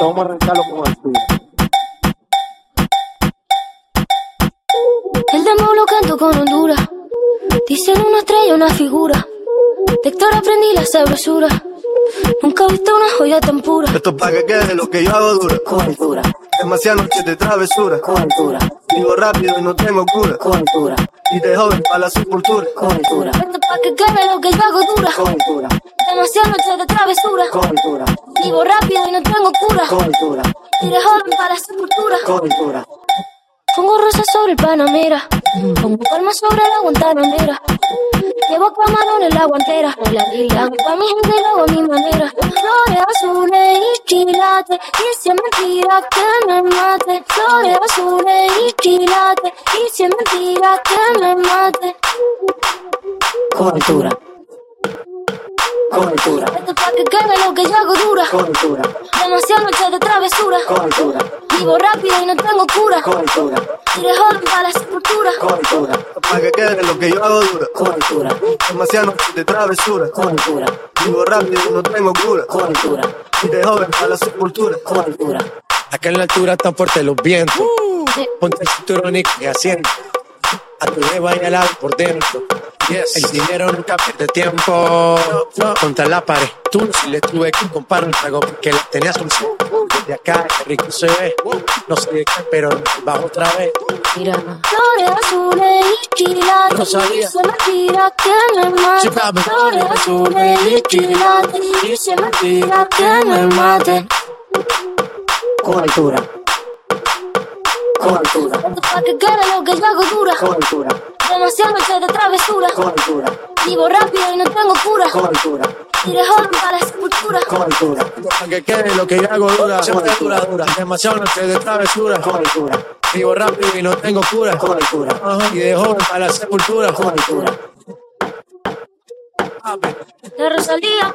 vamos a arrancarlo con el tuyo. El demo lo canto con Honduras. Dicen una estrella, una figura. De Héctor aprendí la sabrosura. Nunca he visto una joya tan pura. Esto es pa' que quede lo que yo hago dura. Con altura, Demasiadas noches de travesura. con altura, Vivo rápido y no tengo cura. con altura, Y de joven para la sepultura. con altura, Esto pa' que quede lo que yo hago dura. con Demasiadas noches de travesura. con altura, Vivo rápido y no tengo cura. con altura, Iré joven para la sepultura. con altura. Pongo rosas sobre el Panamera. Pongo palmas sobre la guantanamera. Llevo camarón en la guantera. Hago pa' mi gente y lo hago a mi manera. Flores azules y quilates. Y si es mentira que me mate. Flores azules y quilates. Y si es mentira que me mate. Con Esto pa' que quede lo que yo hago dura. con altura, Demasiadas noches de travesura. Vivo rápido y no tengo cura. con altura, Iré joven para la sepultura. es pa' que quede lo que yo hago dura. con altura, Demasiadas noches de travesura. con altura, Vivo rápido y no tengo cura. Y de joven para la sepultura. con altura. Acá en la altura están fuertes los vientos. Ponte el cinturón y que asiento. A tu jeva y al lado por dentro. El dinero nunca pierde tiempo. Contra la pared. Tú no si le tuve que comprar un trago porque la tenías un Desde acá, qué rico se ve. No sé de qué, pero bajo otra vez. Mira. Flores azules y quilates. Rosalía. Y se me tira que me mate. Flores azules y quilates. Y se me tira que me mate. Con altura, con altura, Esto pa' que quede lo que yo hago dura. con altura, Noches de travesura. con altura, Vivo rápido y no tengo cura. con altura, Iré joven para la sepultura. con altura, Para que quede lo que yo hago dura. Dura, dura. Demasiado noche de travesura. con altura, Vivo rápido y no tengo cura. con altura, Ajá, Y de joven para la sepultura. con altura. De Rosalía.